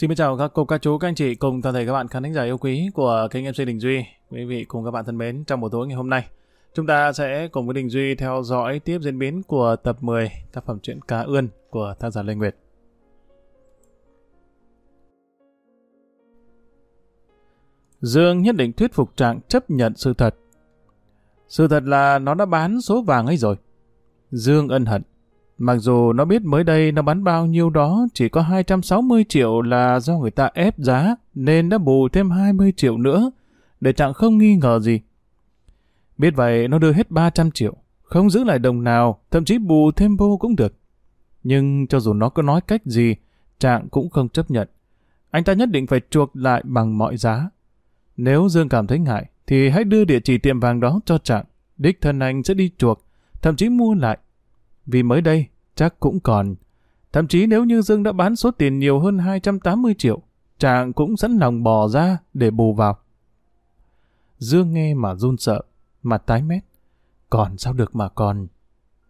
Xin chào các cô, các chú, các anh chị cùng toàn thể các bạn khán thính giả yêu quý của kênh MC Đình Duy. Quý vị cùng các bạn thân mến, trong buổi tối ngày hôm nay, chúng ta sẽ cùng với Đình Duy theo dõi tiếp diễn biến của tập 10 tác phẩm truyện Cá Ươn của tác giả Lê Nguyệt. Dương nhất định thuyết phục Trạng chấp nhận sự thật. Sự thật là nó đã bán số vàng ấy rồi. Dương ân hận. Mặc dù nó biết mới đây nó bán bao nhiêu đó chỉ có 260 triệu là do người ta ép giá nên đã bù thêm 20 triệu nữa để Trạng không nghi ngờ gì. Biết vậy nó đưa hết 300 triệu, không giữ lại đồng nào, thậm chí bù thêm vô cũng được. Nhưng cho dù nó có nói cách gì, Trạng cũng không chấp nhận. Anh ta nhất định phải chuộc lại bằng mọi giá. Nếu Dương cảm thấy ngại, thì hãy đưa địa chỉ tiệm vàng đó cho Trạng. Đích thân anh sẽ đi chuộc, thậm chí mua lại. Vì mới đây, chắc cũng còn. Thậm chí nếu như Dương đã bán số tiền nhiều hơn 280 triệu, Trạng cũng sẵn lòng bỏ ra để bù vào. Dương nghe mà run sợ, mặt tái mét. Còn sao được mà còn.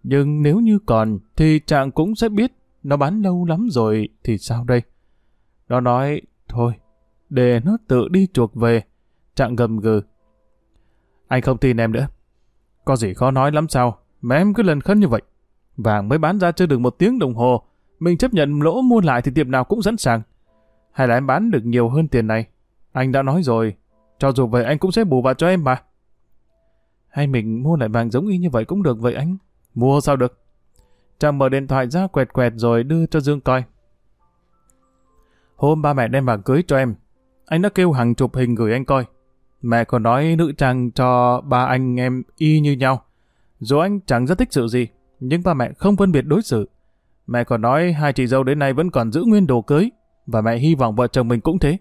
Nhưng nếu như còn, thì Trạng cũng sẽ biết nó bán lâu lắm rồi thì sao đây? Nó nói, thôi, để nó tự đi chuộc về. Trạng gầm gừ. Anh không tin em nữa. Có gì khó nói lắm sao, mà em cứ lần khấn như vậy. Vàng mới bán ra chưa được một tiếng đồng hồ, mình chấp nhận lỗ mua lại thì tiệm nào cũng sẵn sàng. Hay là em bán được nhiều hơn tiền này? Anh đã nói rồi, cho dù vậy anh cũng sẽ bù vào cho em mà. Hay mình mua lại vàng giống y như vậy cũng được vậy anh? Mua sao được? Chàng mở điện thoại ra quẹt quẹt rồi đưa cho Dương coi. Hôm ba mẹ đem vàng cưới cho em, anh đã kêu hàng chục hình gửi anh coi. Mẹ còn nói nữ trang cho ba anh em y như nhau. Dù anh chẳng rất thích sự gì, nhưng ba mẹ không phân biệt đối xử. Mẹ còn nói hai chị dâu đến nay vẫn còn giữ nguyên đồ cưới, và mẹ hy vọng vợ chồng mình cũng thế.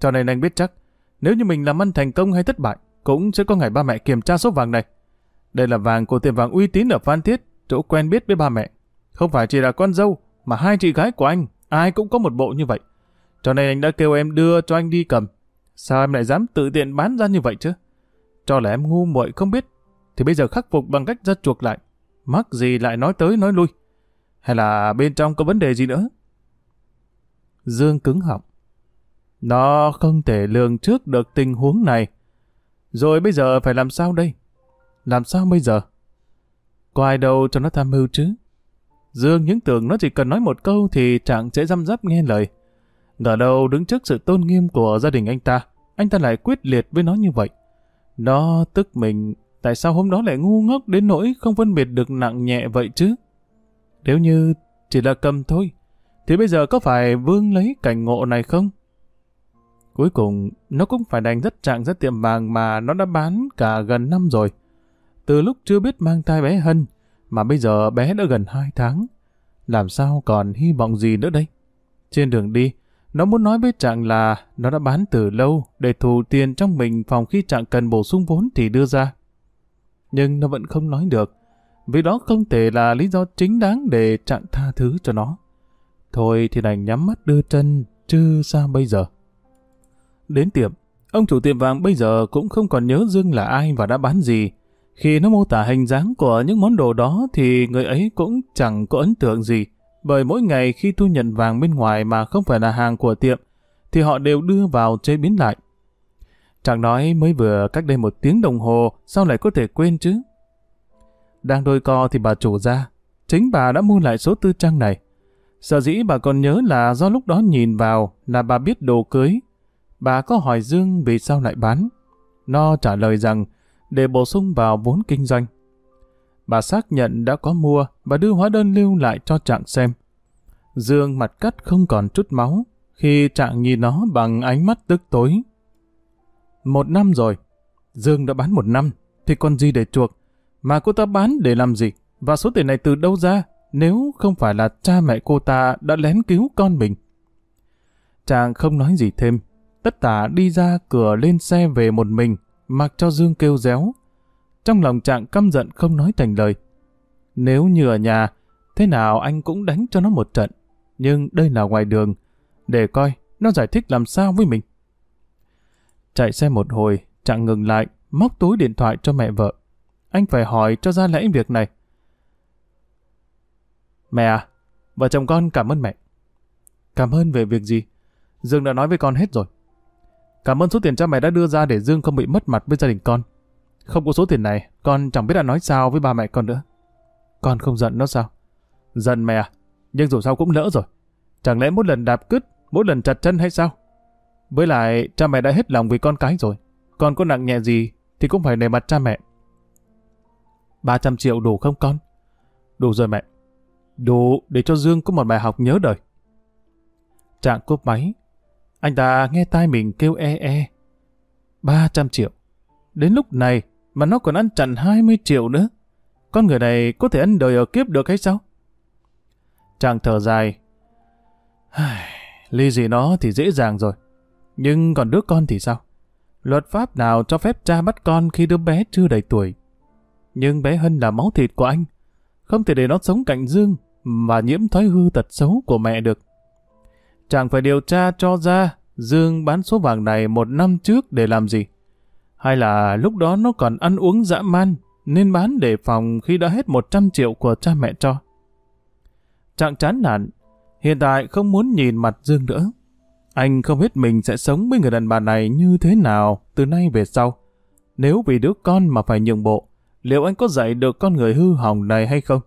Cho nên anh biết chắc, nếu như mình làm ăn thành công hay thất bại, cũng sẽ có ngày ba mẹ kiểm tra số vàng này. Đây là vàng của tiệm vàng uy tín ở Phan Thiết, chỗ quen biết với ba mẹ. Không phải chỉ là con dâu, mà hai chị gái của anh, ai cũng có một bộ như vậy. Cho nên anh đã kêu em đưa cho anh đi cầm. Sao em lại dám tự tiện bán ra như vậy chứ? Cho là em ngu muội không biết, thì bây giờ khắc phục bằng cách ra chuộc lại. Mắc gì lại nói tới nói lui? Hay là bên trong có vấn đề gì nữa? Dương cứng họng. Nó không thể lường trước được tình huống này. Rồi bây giờ phải làm sao đây? Làm sao bây giờ? Có ai đâu cho nó tham mưu chứ? Dương những tưởng nó chỉ cần nói một câu thì chẳng sẽ răm rắp nghe lời. Ngờ đâu đứng trước sự tôn nghiêm của gia đình anh ta, anh ta lại quyết liệt với nó như vậy. Nó tức mình, tại sao hôm đó lại ngu ngốc đến nỗi không phân biệt được nặng nhẹ vậy chứ? Nếu như chỉ là cầm thôi, thì bây giờ có phải vương lấy cảnh ngộ này không? Cuối cùng, nó cũng phải đành rất trạng rất tiệm vàng mà nó đã bán cả gần năm rồi. Từ lúc chưa biết mang thai bé Hân, mà bây giờ bé đã gần hai tháng. Làm sao còn hy vọng gì nữa đây? Trên đường đi, nó muốn nói với Trạng là nó đã bán từ lâu để thù tiền trong mình phòng khi Trạng cần bổ sung vốn thì đưa ra. Nhưng nó vẫn không nói được, vì đó không thể là lý do chính đáng để Trạng tha thứ cho nó. Thôi thì đành nhắm mắt đưa chân, chứ sao bây giờ? Đến tiệm, ông chủ tiệm vàng bây giờ cũng không còn nhớ Dương là ai và đã bán gì. Khi nó mô tả hình dáng của những món đồ đó thì người ấy cũng chẳng có ấn tượng gì bởi mỗi ngày khi thu nhận vàng bên ngoài mà không phải là hàng của tiệm, thì họ đều đưa vào chế biến lại. Chẳng nói mới vừa cách đây một tiếng đồng hồ, sao lại có thể quên chứ? Đang đôi co thì bà chủ ra, chính bà đã mua lại số tư trang này. Sở dĩ bà còn nhớ là do lúc đó nhìn vào là bà biết đồ cưới. Bà có hỏi Dương vì sao lại bán. Nó trả lời rằng để bổ sung vào vốn kinh doanh. Bà xác nhận đã có mua và đưa hóa đơn lưu lại cho Trạng xem. Dương mặt cắt không còn chút máu khi Trạng nhìn nó bằng ánh mắt tức tối. Một năm rồi. Dương đã bán một năm thì còn gì để chuộc. Mà cô ta bán để làm gì? Và số tiền này từ đâu ra nếu không phải là cha mẹ cô ta đã lén cứu con mình? chàng không nói gì thêm. Tất tả đi ra cửa lên xe về một mình mặc cho Dương kêu réo trong lòng trạng căm giận không nói thành lời. Nếu như ở nhà, thế nào anh cũng đánh cho nó một trận. Nhưng đây là ngoài đường, để coi nó giải thích làm sao với mình. Chạy xe một hồi, trạng ngừng lại, móc túi điện thoại cho mẹ vợ. Anh phải hỏi cho ra lẽ việc này. Mẹ à, vợ chồng con cảm ơn mẹ. Cảm ơn về việc gì? Dương đã nói với con hết rồi. Cảm ơn số tiền cha mẹ đã đưa ra để Dương không bị mất mặt với gia đình con. Không có số tiền này, con chẳng biết đã nói sao với ba mẹ con nữa. Con không giận nó sao? Giận mẹ à? Nhưng dù sao cũng lỡ rồi. Chẳng lẽ mỗi lần đạp cứt, mỗi lần chặt chân hay sao? Với lại, cha mẹ đã hết lòng vì con cái rồi. Con có nặng nhẹ gì thì cũng phải nề mặt cha mẹ. 300 triệu đủ không con? Đủ rồi mẹ. Đủ để cho Dương có một bài học nhớ đời. Trạng cúp máy. Anh ta nghe tai mình kêu e e. 300 triệu. Đến lúc này mà nó còn ăn chặn 20 triệu nữa. Con người này có thể ăn đời ở kiếp được hay sao? Chàng thở dài. Ly gì nó thì dễ dàng rồi. Nhưng còn đứa con thì sao? Luật pháp nào cho phép cha bắt con khi đứa bé chưa đầy tuổi? Nhưng bé Hân là máu thịt của anh. Không thể để nó sống cạnh Dương và nhiễm thói hư tật xấu của mẹ được. Chàng phải điều tra cho ra Dương bán số vàng này một năm trước để làm gì? Hay là lúc đó nó còn ăn uống dã man nên bán để phòng khi đã hết 100 triệu của cha mẹ cho? Chàng chán nản, hiện tại không muốn nhìn mặt Dương nữa. Anh không biết mình sẽ sống với người đàn bà này như thế nào từ nay về sau. Nếu vì đứa con mà phải nhượng bộ, liệu anh có dạy được con người hư hỏng này hay không?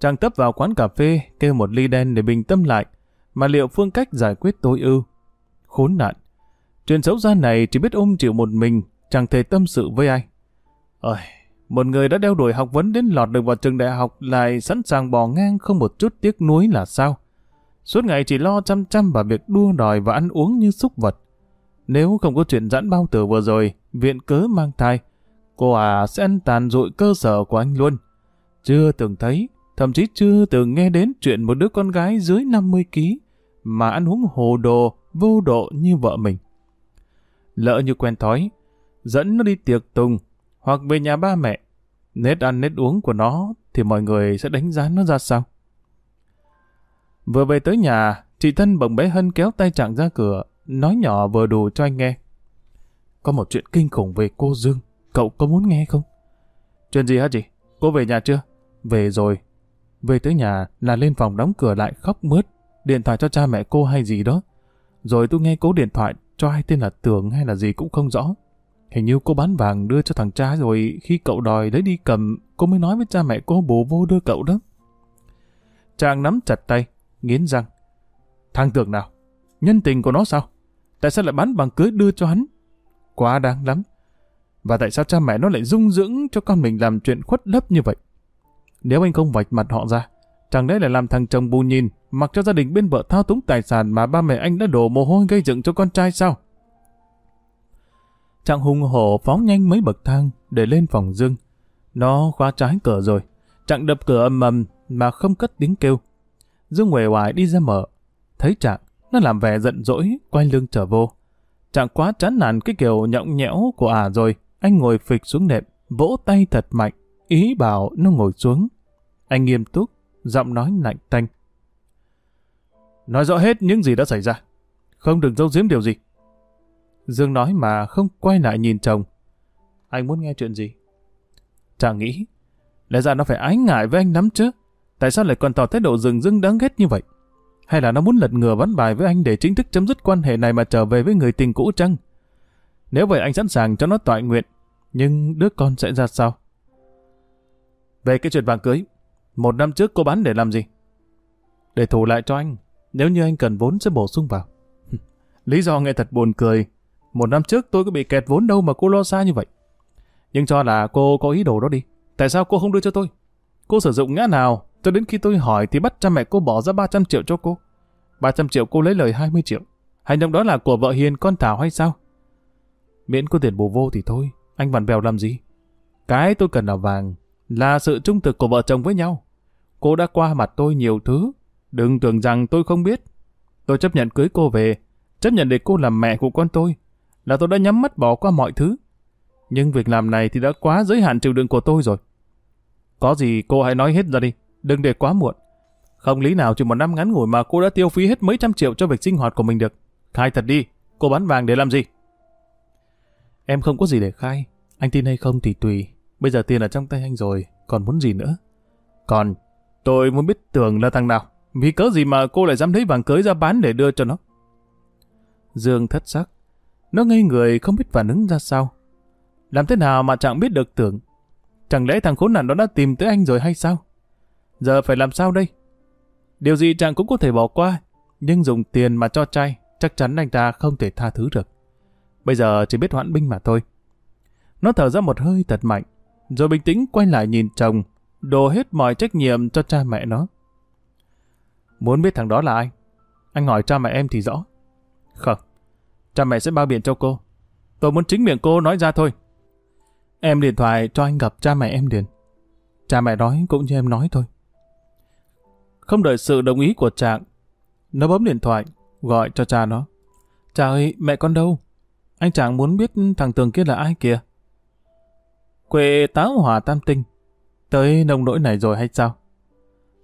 Chàng tấp vào quán cà phê, kêu một ly đen để bình tâm lại, mà liệu phương cách giải quyết tối ưu? Khốn nạn. Chuyện xấu xa này chỉ biết ôm chịu một mình, chẳng thể tâm sự với ai. Ôi, một người đã đeo đuổi học vấn đến lọt được vào trường đại học lại sẵn sàng bỏ ngang không một chút tiếc nuối là sao? Suốt ngày chỉ lo chăm chăm vào việc đua đòi và ăn uống như súc vật. Nếu không có chuyện giãn bao tử vừa rồi, viện cớ mang thai, cô à sẽ ăn tàn rụi cơ sở của anh luôn. Chưa từng thấy, thậm chí chưa từng nghe đến chuyện một đứa con gái dưới 50 kg mà ăn uống hồ đồ, vô độ như vợ mình. Lỡ như quen thói, dẫn nó đi tiệc tùng hoặc về nhà ba mẹ, nết ăn nết uống của nó thì mọi người sẽ đánh giá nó ra sao? Vừa về tới nhà, chị thân bồng bé Hân kéo tay chàng ra cửa, nói nhỏ vừa đủ cho anh nghe. Có một chuyện kinh khủng về cô Dương, cậu có muốn nghe không? Chuyện gì hả chị? Cô về nhà chưa? Về rồi. Về tới nhà là lên phòng đóng cửa lại khóc mướt, điện thoại cho cha mẹ cô hay gì đó. Rồi tôi nghe cố điện thoại cho ai tên là Tường hay là gì cũng không rõ. Hình như cô bán vàng đưa cho thằng cha rồi khi cậu đòi lấy đi cầm, cô mới nói với cha mẹ cô bố vô đưa cậu đó. Chàng nắm chặt tay, nghiến răng. Thằng Tường nào? Nhân tình của nó sao? Tại sao lại bán bằng cưới đưa cho hắn? Quá đáng lắm. Và tại sao cha mẹ nó lại dung dưỡng cho con mình làm chuyện khuất lấp như vậy? Nếu anh không vạch mặt họ ra, chẳng lẽ là làm thằng chồng bù nhìn, mặc cho gia đình bên vợ thao túng tài sản mà ba mẹ anh đã đổ mồ hôi gây dựng cho con trai sao? Chàng hùng hổ phóng nhanh mấy bậc thang để lên phòng Dương. Nó khóa trái cửa rồi. Chàng đập cửa ầm ầm mà không cất tiếng kêu. Dương nguệ hoài đi ra mở. Thấy Trạng, nó làm vẻ giận dỗi, quay lưng trở vô. Trạng quá chán nản cái kiểu nhõng nhẽo của ả rồi. Anh ngồi phịch xuống nệm, vỗ tay thật mạnh, ý bảo nó ngồi xuống. Anh nghiêm túc, giọng nói lạnh tanh. Nói rõ hết những gì đã xảy ra. Không đừng giấu giếm điều gì. Dương nói mà không quay lại nhìn chồng. Anh muốn nghe chuyện gì? Chàng nghĩ, lẽ ra nó phải ái ngại với anh lắm chứ. Tại sao lại còn tỏ thái độ rừng rưng đáng ghét như vậy? Hay là nó muốn lật ngừa bắn bài với anh để chính thức chấm dứt quan hệ này mà trở về với người tình cũ chăng? Nếu vậy anh sẵn sàng cho nó tọa nguyện. Nhưng đứa con sẽ ra sao? Về cái chuyện vàng cưới, một năm trước cô bán để làm gì? Để thủ lại cho anh. Nếu như anh cần vốn sẽ bổ sung vào. Lý do nghe thật buồn cười. Một năm trước tôi có bị kẹt vốn đâu mà cô lo xa như vậy. Nhưng cho là cô có ý đồ đó đi. Tại sao cô không đưa cho tôi? Cô sử dụng ngã nào? Cho đến khi tôi hỏi thì bắt cha mẹ cô bỏ ra 300 triệu cho cô. 300 triệu cô lấy lời 20 triệu. Hành động đó là của vợ Hiền, con Thảo hay sao? Miễn có tiền bù vô thì thôi. Anh vặn bèo làm gì? Cái tôi cần là vàng. Là sự trung thực của vợ chồng với nhau. Cô đã qua mặt tôi nhiều thứ. Đừng tưởng rằng tôi không biết. Tôi chấp nhận cưới cô về. Chấp nhận để cô làm mẹ của con tôi. Là tôi đã nhắm mắt bỏ qua mọi thứ. Nhưng việc làm này thì đã quá giới hạn chịu đựng của tôi rồi. Có gì cô hãy nói hết ra đi, đừng để quá muộn. Không lý nào chỉ một năm ngắn ngủi mà cô đã tiêu phí hết mấy trăm triệu cho việc sinh hoạt của mình được. Khai thật đi, cô bán vàng để làm gì? Em không có gì để khai, anh tin hay không thì tùy. Bây giờ tiền ở trong tay anh rồi, còn muốn gì nữa? Còn, tôi muốn biết tưởng là thằng nào. Vì cớ gì mà cô lại dám lấy vàng cưới ra bán để đưa cho nó? Dương thất sắc. Nó ngây người không biết phản ứng ra sao. Làm thế nào mà chẳng biết được tưởng? Chẳng lẽ thằng khốn nạn đó đã tìm tới anh rồi hay sao? Giờ phải làm sao đây? Điều gì chàng cũng có thể bỏ qua, nhưng dùng tiền mà cho trai, chắc chắn anh ta không thể tha thứ được. Bây giờ chỉ biết hoãn binh mà thôi. Nó thở ra một hơi thật mạnh, rồi bình tĩnh quay lại nhìn chồng, đổ hết mọi trách nhiệm cho cha mẹ nó. Muốn biết thằng đó là ai? Anh hỏi cha mẹ em thì rõ. Không, cha mẹ sẽ bao biện cho cô. Tôi muốn chính miệng cô nói ra thôi. Em điện thoại cho anh gặp cha mẹ em liền. Cha mẹ nói cũng như em nói thôi. Không đợi sự đồng ý của Trạng, nó bấm điện thoại, gọi cho cha nó. Cha ơi, mẹ con đâu? Anh Trạng muốn biết thằng Tường kia là ai kìa? Quệ táo hỏa tam tinh. Tới nông nỗi này rồi hay sao?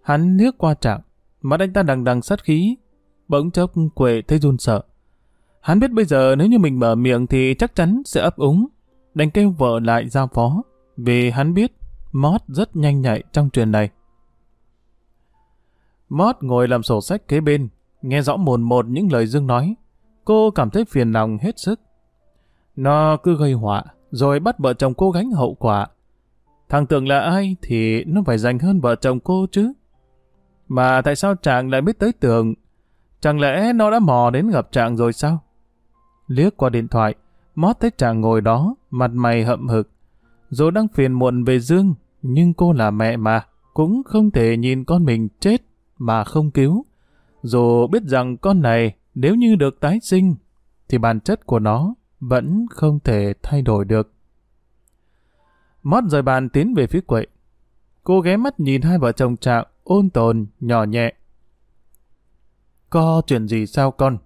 Hắn liếc qua Trạng, mắt anh ta đằng đằng sát khí. Bỗng chốc Quệ thấy run sợ. Hắn biết bây giờ nếu như mình mở miệng thì chắc chắn sẽ ấp úng. Đành kêu vợ lại giao phó, vì hắn biết Mót rất nhanh nhạy trong chuyện này. Mót ngồi làm sổ sách kế bên, nghe rõ mồn một những lời Dương nói. Cô cảm thấy phiền lòng hết sức. Nó cứ gây họa, rồi bắt vợ chồng cô gánh hậu quả. Thằng Tường là ai thì nó phải dành hơn vợ chồng cô chứ. Mà tại sao chàng lại biết tới Tường? Chẳng lẽ nó đã mò đến gặp chàng rồi sao? Liếc qua điện thoại, Mót thấy chàng ngồi đó, mặt mày hậm hực. Dù đang phiền muộn về Dương, nhưng cô là mẹ mà, cũng không thể nhìn con mình chết mà không cứu. Dù biết rằng con này nếu như được tái sinh, thì bản chất của nó vẫn không thể thay đổi được. Mót rời bàn tiến về phía quậy. Cô ghé mắt nhìn hai vợ chồng trạng ôn tồn, nhỏ nhẹ. Có chuyện gì sao con?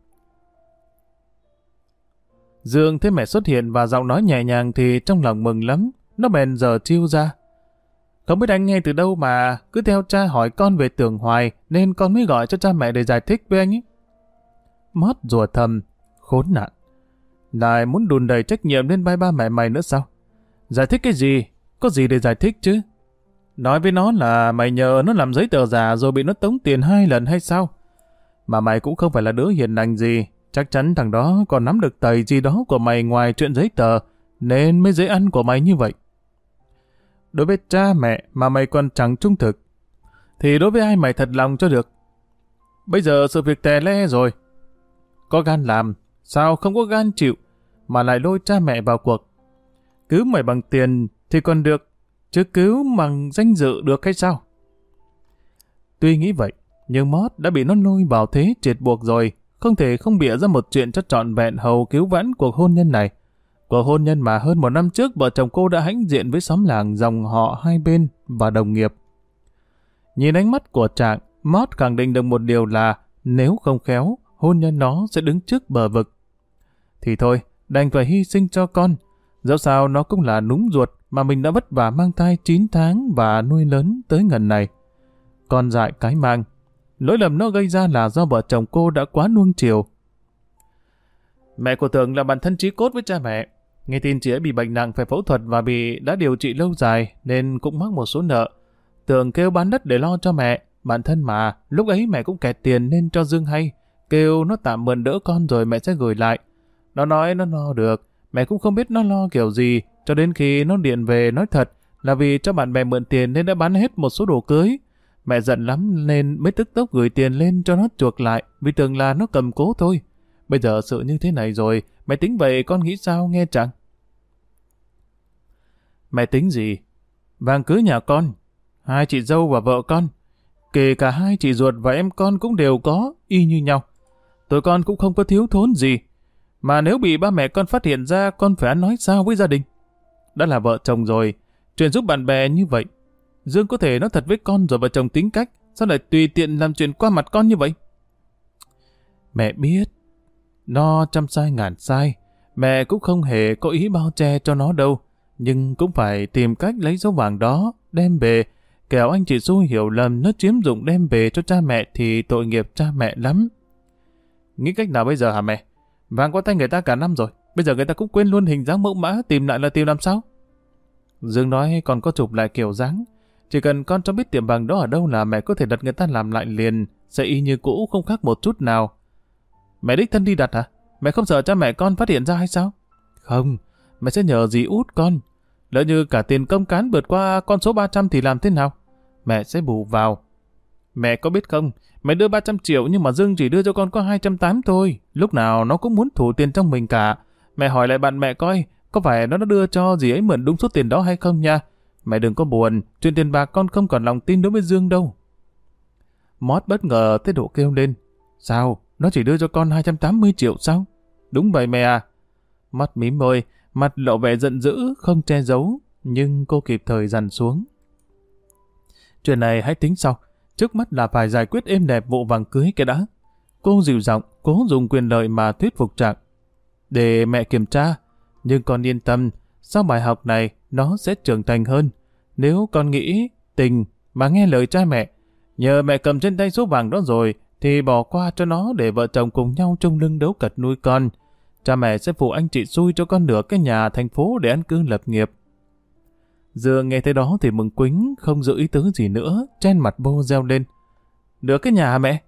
Dương thấy mẹ xuất hiện và giọng nói nhẹ nhàng thì trong lòng mừng lắm. Nó bèn giờ chiêu ra. Không biết anh nghe từ đâu mà cứ theo cha hỏi con về tưởng hoài nên con mới gọi cho cha mẹ để giải thích với anh ấy. Mót rùa thầm, khốn nạn. Lại muốn đùn đầy trách nhiệm lên vai ba mẹ mày nữa sao? Giải thích cái gì? Có gì để giải thích chứ? Nói với nó là mày nhờ nó làm giấy tờ giả rồi bị nó tống tiền hai lần hay sao? Mà mày cũng không phải là đứa hiền lành gì. Chắc chắn thằng đó còn nắm được tầy gì đó của mày ngoài chuyện giấy tờ, nên mới dễ ăn của mày như vậy đối với cha mẹ mà mày còn chẳng trung thực, thì đối với ai mày thật lòng cho được. Bây giờ sự việc tè le rồi. Có gan làm, sao không có gan chịu, mà lại lôi cha mẹ vào cuộc. Cứu mày bằng tiền thì còn được, chứ cứu bằng danh dự được hay sao? Tuy nghĩ vậy, nhưng Mót đã bị nó lôi vào thế triệt buộc rồi, không thể không bịa ra một chuyện cho trọn vẹn hầu cứu vãn cuộc hôn nhân này. Cuộc hôn nhân mà hơn một năm trước vợ chồng cô đã hãnh diện với xóm làng dòng họ hai bên và đồng nghiệp. Nhìn ánh mắt của Trạng, Mót khẳng định được một điều là nếu không khéo, hôn nhân nó sẽ đứng trước bờ vực. Thì thôi, đành phải hy sinh cho con. Dẫu sao nó cũng là núng ruột mà mình đã vất vả mang thai 9 tháng và nuôi lớn tới ngần này. Con dại cái mang. Lỗi lầm nó gây ra là do vợ chồng cô đã quá nuông chiều. Mẹ của Tường là bạn thân trí cốt với cha mẹ. Nghe tin chị ấy bị bệnh nặng phải phẫu thuật và bị đã điều trị lâu dài nên cũng mắc một số nợ. Tường kêu bán đất để lo cho mẹ. Bản thân mà, lúc ấy mẹ cũng kẹt tiền nên cho Dương hay. Kêu nó tạm mượn đỡ con rồi mẹ sẽ gửi lại. Nó nói nó lo được. Mẹ cũng không biết nó lo kiểu gì. Cho đến khi nó điện về nói thật là vì cho bạn bè mượn tiền nên đã bán hết một số đồ cưới. Mẹ giận lắm nên mới tức tốc gửi tiền lên cho nó chuộc lại vì tưởng là nó cầm cố thôi. Bây giờ sự như thế này rồi, mẹ tính vậy con nghĩ sao nghe chẳng? Mẹ tính gì? Vàng cưới nhà con, hai chị dâu và vợ con, kể cả hai chị ruột và em con cũng đều có, y như nhau. Tụi con cũng không có thiếu thốn gì. Mà nếu bị ba mẹ con phát hiện ra, con phải ăn nói sao với gia đình? Đã là vợ chồng rồi, chuyện giúp bạn bè như vậy. Dương có thể nói thật với con rồi vợ chồng tính cách, sao lại tùy tiện làm chuyện qua mặt con như vậy? Mẹ biết, nó trăm sai ngàn sai, mẹ cũng không hề có ý bao che cho nó đâu nhưng cũng phải tìm cách lấy dấu vàng đó, đem về, kẻo anh chị xui hiểu lầm nó chiếm dụng đem về cho cha mẹ thì tội nghiệp cha mẹ lắm. Nghĩ cách nào bây giờ hả mẹ? Vàng qua tay người ta cả năm rồi, bây giờ người ta cũng quên luôn hình dáng mẫu mã, tìm lại là tìm làm sao? Dương nói còn có chụp lại kiểu dáng, chỉ cần con cho biết tiệm vàng đó ở đâu là mẹ có thể đặt người ta làm lại liền, sẽ y như cũ không khác một chút nào. Mẹ đích thân đi đặt hả? Mẹ không sợ cha mẹ con phát hiện ra hay sao? Không, mẹ sẽ nhờ dì út con. Lỡ như cả tiền công cán vượt qua con số 300 thì làm thế nào? Mẹ sẽ bù vào. Mẹ có biết không, mẹ đưa 300 triệu nhưng mà Dương chỉ đưa cho con có 280 thôi. Lúc nào nó cũng muốn thủ tiền trong mình cả. Mẹ hỏi lại bạn mẹ coi, có phải nó đã đưa cho dì ấy mượn đúng số tiền đó hay không nha? Mẹ đừng có buồn, chuyện tiền bạc con không còn lòng tin đối với Dương đâu. Mót bất ngờ tới độ kêu lên. Sao? Nó chỉ đưa cho con 280 triệu sao? Đúng vậy mẹ à. Mắt mím môi, mặt lộ vẻ giận dữ, không che giấu, nhưng cô kịp thời dằn xuống. Chuyện này hãy tính sau, trước mắt là phải giải quyết êm đẹp vụ vàng cưới cái đã. Cô dịu giọng, cố dùng quyền lợi mà thuyết phục Trạng. Để mẹ kiểm tra, nhưng con yên tâm, sau bài học này nó sẽ trưởng thành hơn. Nếu con nghĩ tình mà nghe lời cha mẹ, nhờ mẹ cầm trên tay số vàng đó rồi, thì bỏ qua cho nó để vợ chồng cùng nhau chung lưng đấu cật nuôi con. Cha mẹ sẽ phụ anh chị xui cho con nửa cái nhà thành phố để ăn cư lập nghiệp. dừa nghe thấy đó thì mừng quính, không giữ ý tứ gì nữa, trên mặt bô reo lên. Nửa cái nhà mẹ?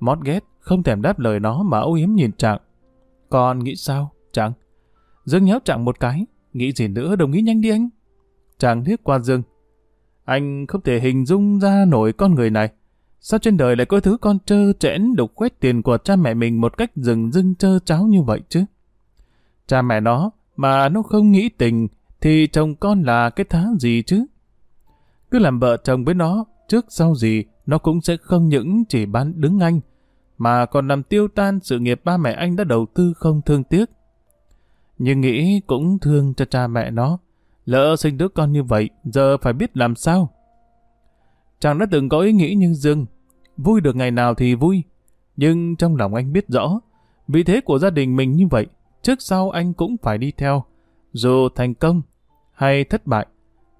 Mót ghét, không thèm đáp lời nó mà âu yếm nhìn Trạng. Con nghĩ sao, Trạng? Dương nhéo Trạng một cái, nghĩ gì nữa đồng ý nhanh đi anh chàng liếc qua Dương. Anh không thể hình dung ra nổi con người này. Sao trên đời lại có thứ con trơ trẽn đục quét tiền của cha mẹ mình một cách rừng rưng trơ cháo như vậy chứ? Cha mẹ nó, mà nó không nghĩ tình, thì chồng con là cái thá gì chứ? Cứ làm vợ chồng với nó, trước sau gì, nó cũng sẽ không những chỉ bán đứng anh, mà còn làm tiêu tan sự nghiệp ba mẹ anh đã đầu tư không thương tiếc. Nhưng nghĩ cũng thương cho cha mẹ nó. Lỡ sinh đứa con như vậy, giờ phải biết làm sao. Chàng đã từng có ý nghĩ nhưng Dương, vui được ngày nào thì vui. Nhưng trong lòng anh biết rõ, vị thế của gia đình mình như vậy, trước sau anh cũng phải đi theo. Dù thành công hay thất bại,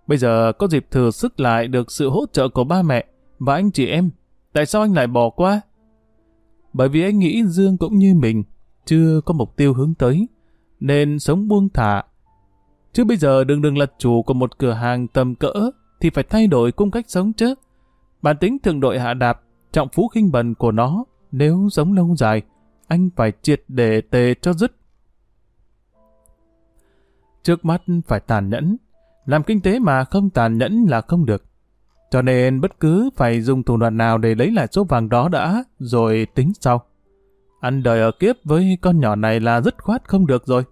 bây giờ có dịp thử sức lại được sự hỗ trợ của ba mẹ và anh chị em. Tại sao anh lại bỏ qua? Bởi vì anh nghĩ Dương cũng như mình, chưa có mục tiêu hướng tới, nên sống buông thả. Chứ bây giờ đừng đừng là chủ của một cửa hàng tầm cỡ, thì phải thay đổi cung cách sống chứ. Bản tính thường đội hạ đạp, trọng phú khinh bần của nó, nếu sống lâu dài, anh phải triệt để tề cho dứt. Trước mắt phải tàn nhẫn, làm kinh tế mà không tàn nhẫn là không được. Cho nên bất cứ phải dùng thủ đoạn nào để lấy lại số vàng đó đã, rồi tính sau. Ăn đời ở kiếp với con nhỏ này là dứt khoát không được rồi.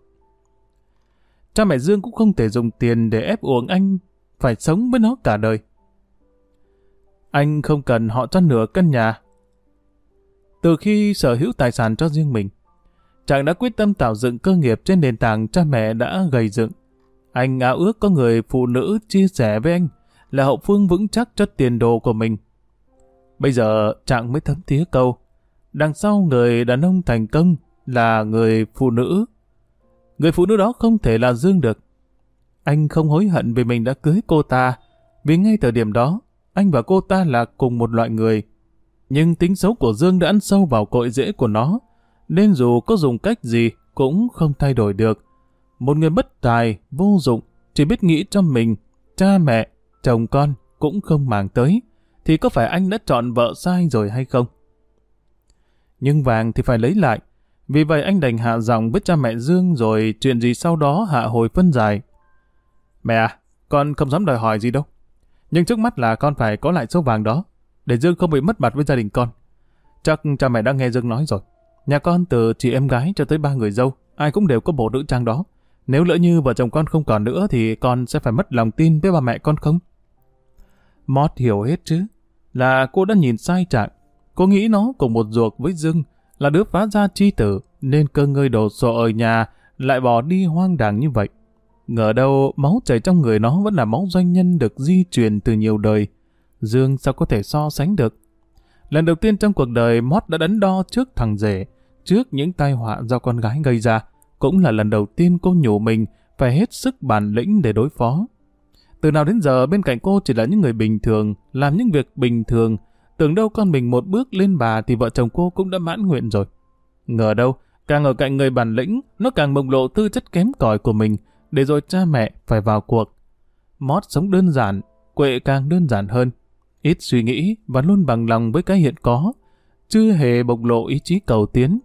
Cha mẹ Dương cũng không thể dùng tiền để ép uổng anh phải sống với nó cả đời. Anh không cần họ cho nửa căn nhà. Từ khi sở hữu tài sản cho riêng mình, chàng đã quyết tâm tạo dựng cơ nghiệp trên nền tảng cha mẹ đã gầy dựng. Anh ao ước có người phụ nữ chia sẻ với anh là hậu phương vững chắc cho tiền đồ của mình. Bây giờ chàng mới thấm thía câu, đằng sau người đàn ông thành công là người phụ nữ. Người phụ nữ đó không thể là Dương được. Anh không hối hận vì mình đã cưới cô ta, vì ngay thời điểm đó, anh và cô ta là cùng một loại người. Nhưng tính xấu của Dương đã ăn sâu vào cội rễ của nó, nên dù có dùng cách gì cũng không thay đổi được. Một người bất tài, vô dụng, chỉ biết nghĩ cho mình, cha mẹ, chồng con cũng không màng tới, thì có phải anh đã chọn vợ sai rồi hay không? Nhưng vàng thì phải lấy lại, vì vậy anh đành hạ giọng với cha mẹ Dương rồi chuyện gì sau đó hạ hồi phân giải. Mẹ à, con không dám đòi hỏi gì đâu. Nhưng trước mắt là con phải có lại số vàng đó, để Dương không bị mất mặt với gia đình con. Chắc cha mẹ đã nghe Dương nói rồi. Nhà con từ chị em gái cho tới ba người dâu, ai cũng đều có bộ nữ trang đó. Nếu lỡ như vợ chồng con không còn nữa thì con sẽ phải mất lòng tin với ba mẹ con không? Mót hiểu hết chứ. Là cô đã nhìn sai trạng. Cô nghĩ nó cùng một ruột với Dương là đứa phá gia chi tử nên cơ ngơi đồ sộ ở nhà lại bỏ đi hoang đàng như vậy. Ngờ đâu máu chảy trong người nó vẫn là máu doanh nhân được di truyền từ nhiều đời. Dương sao có thể so sánh được? Lần đầu tiên trong cuộc đời Mót đã đắn đo trước thằng rể, trước những tai họa do con gái gây ra. Cũng là lần đầu tiên cô nhủ mình phải hết sức bản lĩnh để đối phó. Từ nào đến giờ bên cạnh cô chỉ là những người bình thường, làm những việc bình thường. Tưởng đâu con mình một bước lên bà thì vợ chồng cô cũng đã mãn nguyện rồi. Ngờ đâu, càng ở cạnh người bản lĩnh, nó càng bộc lộ tư chất kém cỏi của mình, để rồi cha mẹ phải vào cuộc. Mót sống đơn giản, Quệ càng đơn giản hơn, ít suy nghĩ và luôn bằng lòng với cái hiện có, chưa hề bộc lộ ý chí cầu tiến.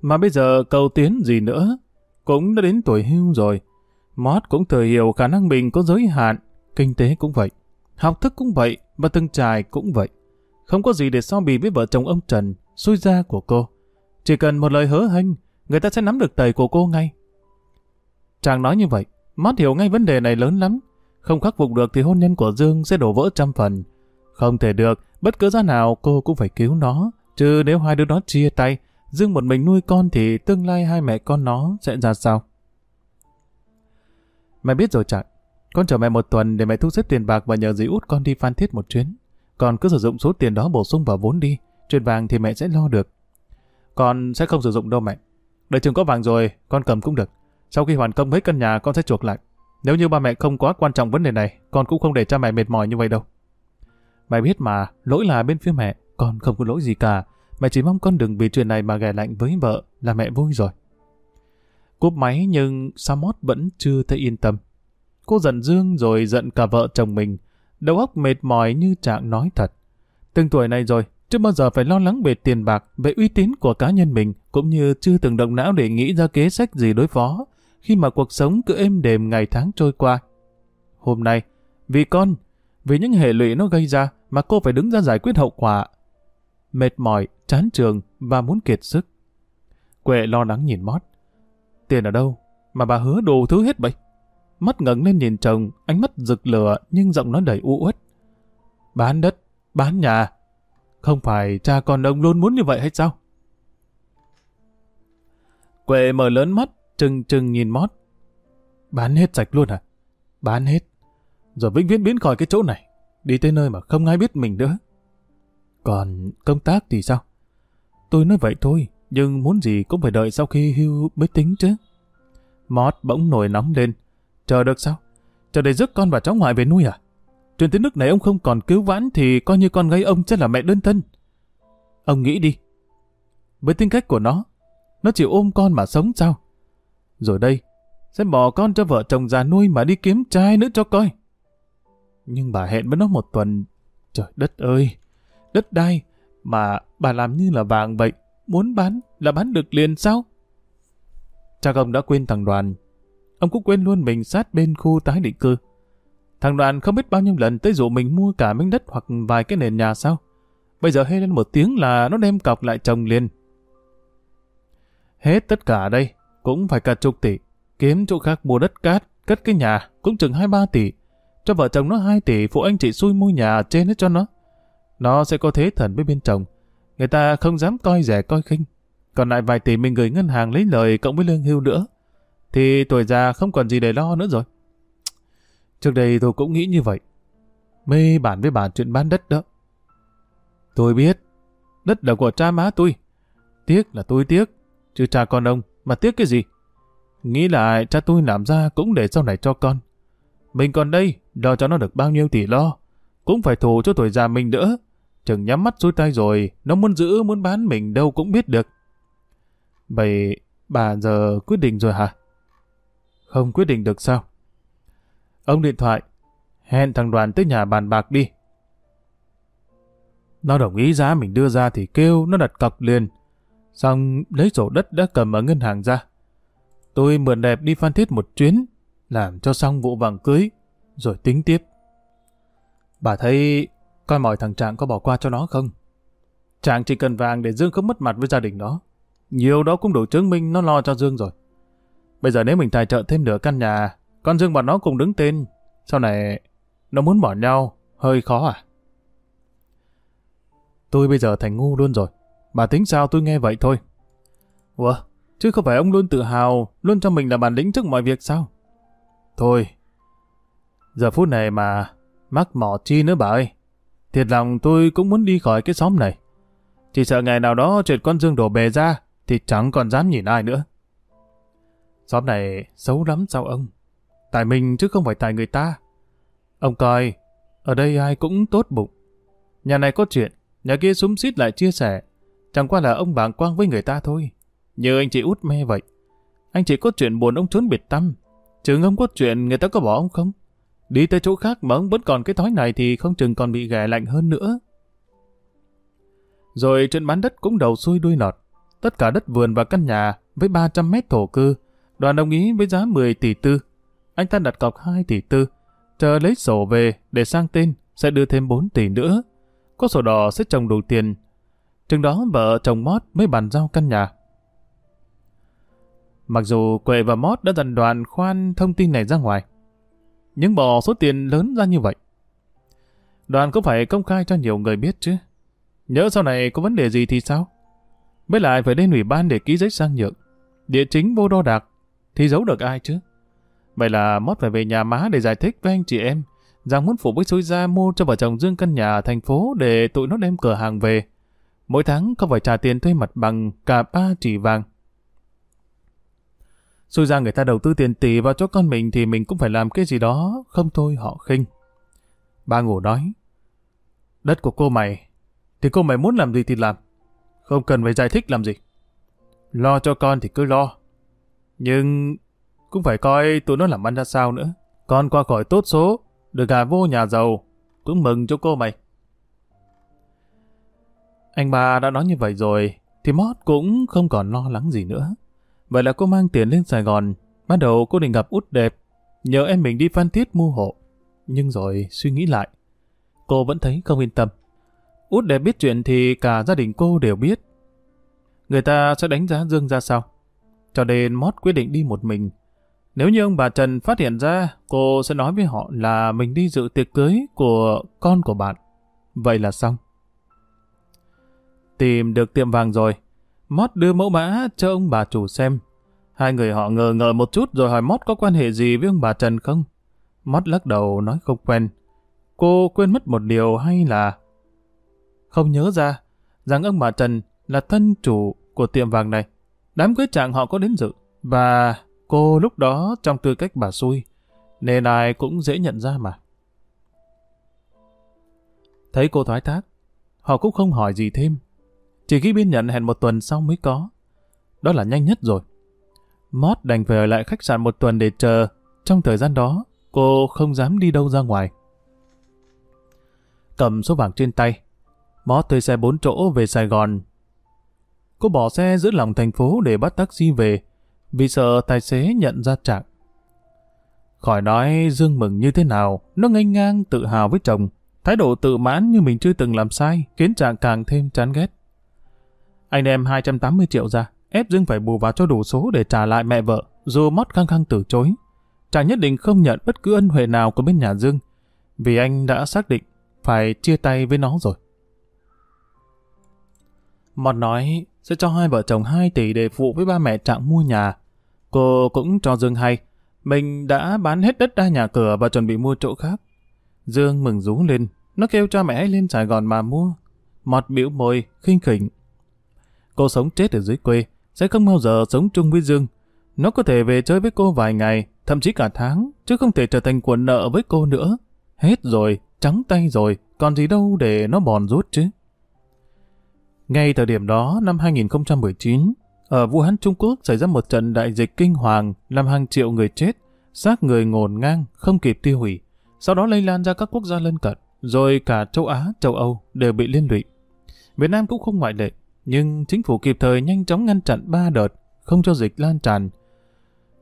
Mà bây giờ cầu tiến gì nữa? Cũng đã đến tuổi hưu rồi. Mót cũng thừa hiểu khả năng mình có giới hạn. Kinh tế cũng vậy. Học thức cũng vậy. Và từng trải cũng vậy. Không có gì để so bì với vợ chồng ông Trần, xui ra của cô. Chỉ cần một lời hứa hênh, người ta sẽ nắm được tầy của cô ngay. Chàng nói như vậy, Mót hiểu ngay vấn đề này lớn lắm. Không khắc phục được thì hôn nhân của Dương sẽ đổ vỡ trăm phần. Không thể được, bất cứ giá nào cô cũng phải cứu nó. Chứ nếu hai đứa nó chia tay, Dương một mình nuôi con thì tương lai hai mẹ con nó sẽ ra sao? Mẹ biết rồi chẳng. Con chờ mẹ một tuần để mẹ thu xếp tiền bạc và nhờ dì út con đi phan thiết một chuyến. Còn cứ sử dụng số tiền đó bổ sung vào vốn đi. Chuyện vàng thì mẹ sẽ lo được. Con sẽ không sử dụng đâu mẹ. Đợi chừng có vàng rồi, con cầm cũng được. Sau khi hoàn công mấy căn nhà con sẽ chuộc lại. Nếu như ba mẹ không quá quan trọng vấn đề này, con cũng không để cha mẹ mệt mỏi như vậy đâu. Mẹ biết mà, lỗi là bên phía mẹ, con không có lỗi gì cả. Mẹ chỉ mong con đừng vì chuyện này mà ghẻ lạnh với vợ là mẹ vui rồi. Cúp máy nhưng Samot vẫn chưa thấy yên tâm. Cô giận Dương rồi giận cả vợ chồng mình. Đầu óc mệt mỏi như trạng nói thật. Từng tuổi này rồi, chưa bao giờ phải lo lắng về tiền bạc, về uy tín của cá nhân mình, cũng như chưa từng động não để nghĩ ra kế sách gì đối phó, khi mà cuộc sống cứ êm đềm ngày tháng trôi qua. Hôm nay, vì con, vì những hệ lụy nó gây ra mà cô phải đứng ra giải quyết hậu quả. Mệt mỏi, chán trường và muốn kiệt sức. Quệ lo lắng nhìn mót. Tiền ở đâu mà bà hứa đủ thứ hết vậy? Mắt ngẩng lên nhìn chồng, ánh mắt rực lửa nhưng giọng nói đầy u uất. Bán đất, bán nhà. Không phải cha con ông luôn muốn như vậy hay sao? Quệ mở lớn mắt, trừng trừng nhìn mót. Bán hết sạch luôn à? Bán hết. Rồi vĩnh viễn biến khỏi cái chỗ này. Đi tới nơi mà không ai biết mình nữa. Còn công tác thì sao? Tôi nói vậy thôi, nhưng muốn gì cũng phải đợi sau khi hưu mới tính chứ. Mót bỗng nổi nóng lên. Chờ được sao? Chờ để rước con và cháu ngoại về nuôi à? Truyền tới nước này ông không còn cứu vãn thì coi như con gái ông sẽ là mẹ đơn thân. Ông nghĩ đi. Với tính cách của nó, nó chịu ôm con mà sống sao? Rồi đây, sẽ bỏ con cho vợ chồng già nuôi mà đi kiếm trai nữa cho coi. Nhưng bà hẹn với nó một tuần. Trời đất ơi! Đất đai mà bà làm như là vàng vậy. Muốn bán là bán được liền sao? Cha ông đã quên thằng đoàn. Ông cũng quên luôn mình sát bên khu tái định cư. Thằng đoàn không biết bao nhiêu lần tới dụ mình mua cả miếng đất hoặc vài cái nền nhà sao. Bây giờ hê lên một tiếng là nó đem cọc lại chồng liền. Hết tất cả đây, cũng phải cả chục tỷ. Kiếm chỗ khác mua đất cát, cất cái nhà, cũng chừng hai ba tỷ. Cho vợ chồng nó 2 tỷ, phụ anh chị xui mua nhà trên hết cho nó. Nó sẽ có thế thần với bên chồng. Người ta không dám coi rẻ coi khinh. Còn lại vài tỷ mình gửi ngân hàng lấy lời cộng với lương hưu nữa. Thì tuổi già không còn gì để lo nữa rồi. Trước đây tôi cũng nghĩ như vậy. Mê bản với bản chuyện bán đất đó. Tôi biết, đất là của cha má tôi. Tiếc là tôi tiếc, chứ cha con ông, mà tiếc cái gì? Nghĩ lại cha tôi làm ra cũng để sau này cho con. Mình còn đây, lo cho nó được bao nhiêu tỷ lo. Cũng phải thù cho tuổi già mình nữa. Chừng nhắm mắt xuôi tay rồi, nó muốn giữ, muốn bán mình đâu cũng biết được. Vậy bà giờ quyết định rồi hả? Không quyết định được sao? Ông điện thoại, hẹn thằng đoàn tới nhà bàn bạc đi. Nó đồng ý giá mình đưa ra thì kêu nó đặt cọc liền. Xong lấy sổ đất đã cầm ở ngân hàng ra. Tôi mượn đẹp đi phan thiết một chuyến, làm cho xong vụ vàng cưới, rồi tính tiếp. Bà thấy coi mọi thằng Trạng có bỏ qua cho nó không? Trạng chỉ cần vàng để Dương không mất mặt với gia đình nó. Nhiều đó cũng đủ chứng minh nó lo cho Dương rồi. Bây giờ nếu mình tài trợ thêm nửa căn nhà, con Dương bọn nó cùng đứng tên, sau này nó muốn bỏ nhau, hơi khó à? Tôi bây giờ thành ngu luôn rồi. Bà tính sao tôi nghe vậy thôi. Ủa, chứ không phải ông luôn tự hào, luôn cho mình là bản lĩnh trước mọi việc sao? Thôi, giờ phút này mà mắc mỏ chi nữa bà ơi. Thiệt lòng tôi cũng muốn đi khỏi cái xóm này. Chỉ sợ ngày nào đó chuyện con Dương đổ bề ra thì chẳng còn dám nhìn ai nữa. Xóm này xấu lắm sao ông? Tại mình chứ không phải tại người ta. Ông coi, ở đây ai cũng tốt bụng. Nhà này có chuyện, nhà kia súng xít lại chia sẻ. Chẳng qua là ông bàng quang với người ta thôi. Như anh chị út me vậy. Anh chị có chuyện buồn ông trốn biệt tâm. Chừng ông có chuyện người ta có bỏ ông không? Đi tới chỗ khác mà ông vẫn còn cái thói này thì không chừng còn bị ghẻ lạnh hơn nữa. Rồi trên bán đất cũng đầu xuôi đuôi nọt. tất cả đất vườn và căn nhà với 300 mét thổ cư. Đoàn đồng ý với giá 10 tỷ tư. Anh ta đặt cọc 2 tỷ tư. Chờ lấy sổ về để sang tên sẽ đưa thêm 4 tỷ nữa. Có sổ đỏ sẽ trồng đủ tiền. Chừng đó vợ chồng Mót mới bàn giao căn nhà. Mặc dù Quệ và Mót đã dần đoàn khoan thông tin này ra ngoài, nhưng bỏ số tiền lớn ra như vậy. Đoàn cũng phải công khai cho nhiều người biết chứ. Nhớ sau này có vấn đề gì thì sao? Với lại phải đến ủy ban để ký giấy sang nhượng. Địa chính vô đo đạc, thì giấu được ai chứ? Vậy là Mót phải về nhà má để giải thích với anh chị em rằng muốn phụ với xôi ra mua cho vợ chồng Dương căn nhà ở thành phố để tụi nó đem cửa hàng về. Mỗi tháng không phải trả tiền thuê mặt bằng cả ba chỉ vàng. Xui ra người ta đầu tư tiền tỷ vào cho con mình thì mình cũng phải làm cái gì đó, không thôi họ khinh. Ba ngủ nói, đất của cô mày, thì cô mày muốn làm gì thì làm, không cần phải giải thích làm gì. Lo cho con thì cứ lo, nhưng cũng phải coi tụi nó làm ăn ra sao nữa. Con qua khỏi tốt số, được gà vô nhà giàu, cũng mừng cho cô mày. Anh ba đã nói như vậy rồi, thì Mót cũng không còn lo lắng gì nữa. Vậy là cô mang tiền lên Sài Gòn. bắt đầu cô định gặp út đẹp, nhờ em mình đi phan thiết mua hộ. Nhưng rồi suy nghĩ lại, cô vẫn thấy không yên tâm. Út đẹp biết chuyện thì cả gia đình cô đều biết. Người ta sẽ đánh giá Dương ra sao? Cho nên Mót quyết định đi một mình. Nếu như ông bà Trần phát hiện ra, cô sẽ nói với họ là mình đi dự tiệc cưới của con của bạn. Vậy là xong. Tìm được tiệm vàng rồi, Mót đưa mẫu mã cho ông bà chủ xem. Hai người họ ngờ ngờ một chút rồi hỏi Mót có quan hệ gì với ông bà Trần không? Mót lắc đầu nói không quen. Cô quên mất một điều hay là... Không nhớ ra rằng ông bà Trần là thân chủ của tiệm vàng này. Đám cưới chàng họ có đến dự. Và cô lúc đó trong tư cách bà xui. Nên ai cũng dễ nhận ra mà. Thấy cô thoái thác, họ cũng không hỏi gì thêm. Chỉ ghi biên nhận hẹn một tuần sau mới có. Đó là nhanh nhất rồi. Mót đành phải ở lại khách sạn một tuần để chờ. Trong thời gian đó, cô không dám đi đâu ra ngoài. Cầm số vàng trên tay, Mót thuê xe bốn chỗ về Sài Gòn. Cô bỏ xe giữa lòng thành phố để bắt taxi về, vì sợ tài xế nhận ra trạng. Khỏi nói Dương mừng như thế nào, nó nghênh ngang tự hào với chồng. Thái độ tự mãn như mình chưa từng làm sai, khiến trạng càng thêm chán ghét. Anh đem 280 triệu ra, ép Dương phải bù vào cho đủ số để trả lại mẹ vợ, dù mót khăng khăng từ chối. Chàng nhất định không nhận bất cứ ân huệ nào của bên nhà Dương, vì anh đã xác định phải chia tay với nó rồi. Mọt nói sẽ cho hai vợ chồng 2 tỷ để phụ với ba mẹ Trạng mua nhà. Cô cũng cho Dương hay, mình đã bán hết đất ra nhà cửa và chuẩn bị mua chỗ khác. Dương mừng rú lên, nó kêu cho mẹ lên Sài Gòn mà mua. Mọt biểu môi, khinh khỉnh. Cô sống chết ở dưới quê, sẽ không bao giờ sống chung với Dương. Nó có thể về chơi với cô vài ngày, thậm chí cả tháng, chứ không thể trở thành quần nợ với cô nữa. Hết rồi, trắng tay rồi, còn gì đâu để nó bòn rút chứ. Ngay thời điểm đó, năm 2019, ở Vũ Hán Trung Quốc xảy ra một trận đại dịch kinh hoàng làm hàng triệu người chết, xác người ngổn ngang, không kịp tiêu hủy. Sau đó lây lan ra các quốc gia lân cận, rồi cả châu Á, châu Âu đều bị liên lụy. Việt Nam cũng không ngoại lệ nhưng chính phủ kịp thời nhanh chóng ngăn chặn ba đợt, không cho dịch lan tràn.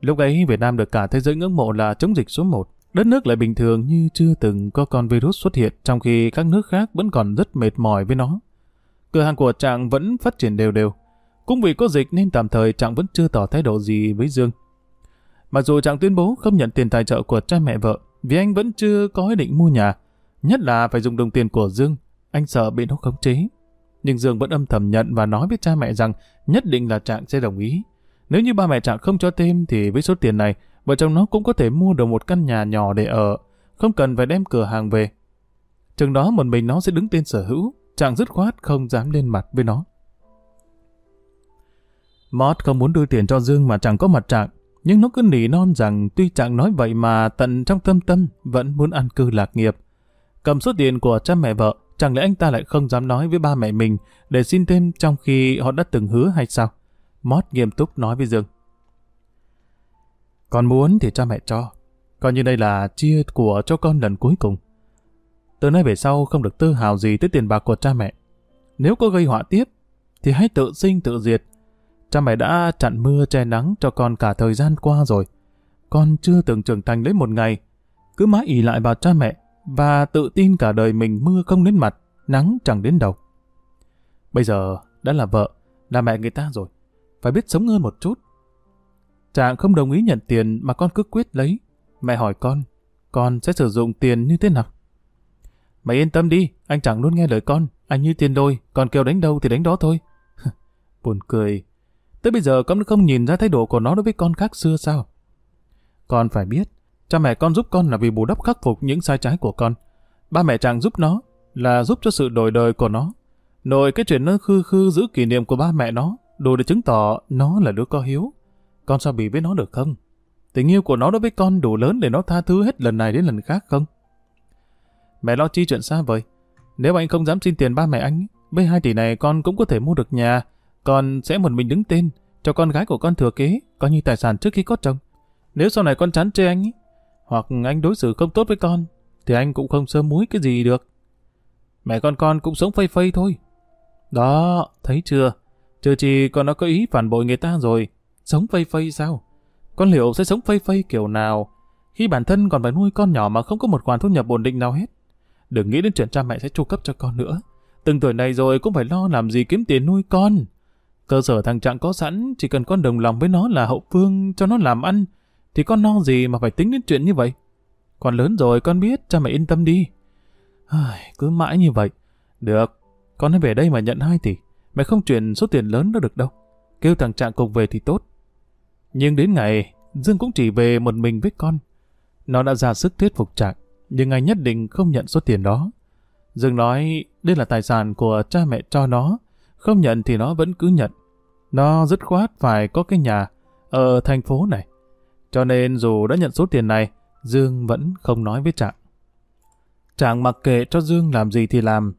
Lúc ấy Việt Nam được cả thế giới ngưỡng mộ là chống dịch số 1. Đất nước lại bình thường như chưa từng có con virus xuất hiện trong khi các nước khác vẫn còn rất mệt mỏi với nó. Cửa hàng của Trạng vẫn phát triển đều đều. Cũng vì có dịch nên tạm thời Trạng vẫn chưa tỏ thái độ gì với Dương. Mặc dù Trạng tuyên bố không nhận tiền tài trợ của cha mẹ vợ vì anh vẫn chưa có ý định mua nhà. Nhất là phải dùng đồng tiền của Dương. Anh sợ bị nó khống chế nhưng Dương vẫn âm thầm nhận và nói với cha mẹ rằng nhất định là Trạng sẽ đồng ý. Nếu như ba mẹ Trạng không cho thêm thì với số tiền này, vợ chồng nó cũng có thể mua được một căn nhà nhỏ để ở, không cần phải đem cửa hàng về. Chừng đó một mình nó sẽ đứng tên sở hữu, chàng dứt khoát không dám lên mặt với nó. Mót không muốn đưa tiền cho Dương mà chẳng có mặt Trạng, nhưng nó cứ nỉ non rằng tuy chàng nói vậy mà tận trong tâm tâm vẫn muốn ăn cư lạc nghiệp. Cầm số tiền của cha mẹ vợ, Chẳng lẽ anh ta lại không dám nói với ba mẹ mình để xin thêm trong khi họ đã từng hứa hay sao? Mót nghiêm túc nói với Dương. Còn muốn thì cha mẹ cho. Coi như đây là chia của cho con lần cuối cùng. Từ nay về sau không được tư hào gì tới tiền bạc của cha mẹ. Nếu có gây họa tiếp, thì hãy tự sinh tự diệt. Cha mẹ đã chặn mưa che nắng cho con cả thời gian qua rồi. Con chưa từng trưởng thành lấy một ngày. Cứ mãi ỉ lại vào cha mẹ và tự tin cả đời mình mưa không đến mặt, nắng chẳng đến đầu. Bây giờ đã là vợ, là mẹ người ta rồi. Phải biết sống hơn một chút. Trạng không đồng ý nhận tiền mà con cứ quyết lấy. Mẹ hỏi con, con sẽ sử dụng tiền như thế nào? Mày yên tâm đi, anh chẳng luôn nghe lời con. Anh như tiền đôi, còn kêu đánh đâu thì đánh đó thôi. Buồn cười. Tới bây giờ con không nhìn ra thái độ của nó đối với con khác xưa sao? Con phải biết, cha mẹ con giúp con là vì bù đắp khắc phục những sai trái của con. Ba mẹ chàng giúp nó là giúp cho sự đổi đời của nó. Nội cái chuyện nó khư khư giữ kỷ niệm của ba mẹ nó, đủ để chứng tỏ nó là đứa có hiếu. Con sao bị với nó được không? Tình yêu của nó đối với con đủ lớn để nó tha thứ hết lần này đến lần khác không? Mẹ lo chi chuyện xa vời. Nếu anh không dám xin tiền ba mẹ anh, với hai tỷ này con cũng có thể mua được nhà, con sẽ một mình đứng tên, cho con gái của con thừa kế, coi như tài sản trước khi có chồng. Nếu sau này con chán chê anh, hoặc anh đối xử không tốt với con, thì anh cũng không sơ muối cái gì được. Mẹ con con cũng sống phây phây thôi. Đó, thấy chưa? Trừ chi con đã có ý phản bội người ta rồi. Sống phây phây sao? Con liệu sẽ sống phây phây kiểu nào? Khi bản thân còn phải nuôi con nhỏ mà không có một khoản thu nhập ổn định nào hết. Đừng nghĩ đến chuyện cha mẹ sẽ chu cấp cho con nữa. Từng tuổi này rồi cũng phải lo làm gì kiếm tiền nuôi con. Cơ sở thằng Trạng có sẵn, chỉ cần con đồng lòng với nó là hậu phương cho nó làm ăn, thì con no gì mà phải tính đến chuyện như vậy. Con lớn rồi con biết, cha mẹ yên tâm đi. Ai, cứ mãi như vậy. Được, con hãy về đây mà nhận 2 tỷ. Mẹ không chuyển số tiền lớn đó được đâu. Kêu thằng Trạng cùng về thì tốt. Nhưng đến ngày, Dương cũng chỉ về một mình với con. Nó đã ra sức thuyết phục Trạng, nhưng anh nhất định không nhận số tiền đó. Dương nói đây là tài sản của cha mẹ cho nó, không nhận thì nó vẫn cứ nhận. Nó dứt khoát phải có cái nhà ở thành phố này. Cho nên dù đã nhận số tiền này, Dương vẫn không nói với Trạng. Trạng mặc kệ cho Dương làm gì thì làm.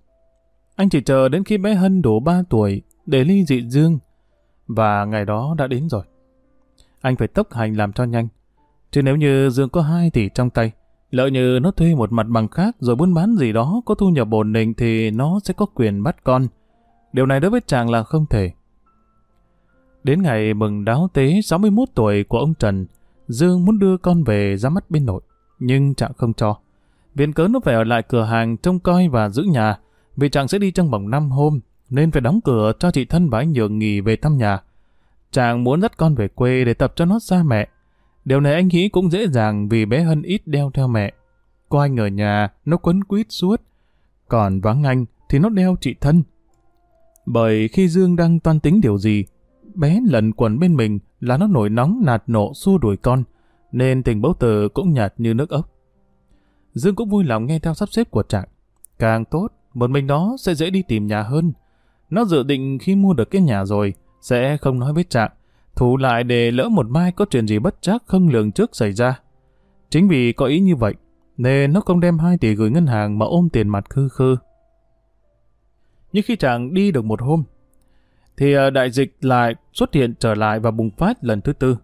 Anh chỉ chờ đến khi bé Hân đủ 3 tuổi để ly dị Dương. Và ngày đó đã đến rồi. Anh phải tốc hành làm cho nhanh. Chứ nếu như Dương có 2 tỷ trong tay, lỡ như nó thuê một mặt bằng khác rồi buôn bán gì đó có thu nhập ổn định thì nó sẽ có quyền bắt con. Điều này đối với chàng là không thể. Đến ngày mừng đáo tế 61 tuổi của ông Trần, Dương muốn đưa con về ra mắt bên nội, nhưng chàng không cho. Viện cớ nó phải ở lại cửa hàng trông coi và giữ nhà, vì chàng sẽ đi trong vòng 5 hôm, nên phải đóng cửa cho chị thân và anh Nhường nghỉ về thăm nhà. Chàng muốn dắt con về quê để tập cho nó xa mẹ. Điều này anh nghĩ cũng dễ dàng vì bé Hân ít đeo theo mẹ. Có anh ở nhà, nó quấn quýt suốt. Còn vắng anh thì nó đeo chị thân. Bởi khi Dương đang toan tính điều gì, bé lần quần bên mình là nó nổi nóng nạt nộ xua đuổi con, nên tình bấu tử cũng nhạt như nước ốc. Dương cũng vui lòng nghe theo sắp xếp của Trạng. Càng tốt, một mình nó sẽ dễ đi tìm nhà hơn. Nó dự định khi mua được cái nhà rồi, sẽ không nói với Trạng, thủ lại để lỡ một mai có chuyện gì bất chắc không lường trước xảy ra. Chính vì có ý như vậy, nên nó không đem 2 tỷ gửi ngân hàng mà ôm tiền mặt khư khư. Nhưng khi chàng đi được một hôm, thì ờ, đại dịch lại xuất hiện trở lại và bùng phát lần thứ tư.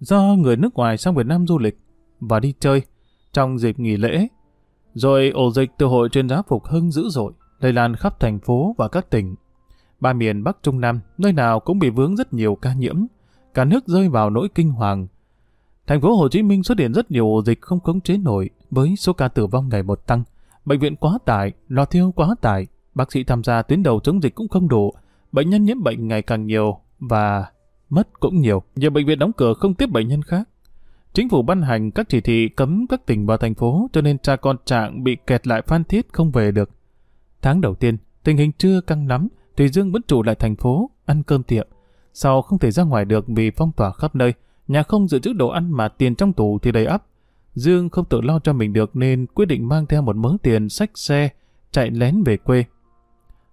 Do người nước ngoài sang Việt Nam du lịch và đi chơi trong dịp nghỉ lễ, rồi ổ dịch từ hội chuyên giá phục hưng dữ dội, lây lan khắp thành phố và các tỉnh. Ba miền Bắc Trung Nam, nơi nào cũng bị vướng rất nhiều ca nhiễm, cả nước rơi vào nỗi kinh hoàng. Thành phố Hồ Chí Minh xuất hiện rất nhiều ổ dịch không khống chế nổi với số ca tử vong ngày một tăng. Bệnh viện quá tải, lò thiêu quá tải, bác sĩ tham gia tuyến đầu chống dịch cũng không đủ, bệnh nhân nhiễm bệnh ngày càng nhiều và mất cũng nhiều. Nhiều bệnh viện đóng cửa không tiếp bệnh nhân khác. Chính phủ ban hành các chỉ thị cấm các tỉnh vào thành phố cho nên cha con Trạng bị kẹt lại Phan Thiết không về được. Tháng đầu tiên, tình hình chưa căng lắm, Thùy Dương vẫn trụ lại thành phố, ăn cơm tiệm. Sau không thể ra ngoài được vì phong tỏa khắp nơi, nhà không dự trữ đồ ăn mà tiền trong tủ thì đầy ắp. Dương không tự lo cho mình được nên quyết định mang theo một mớ tiền sách xe, chạy lén về quê.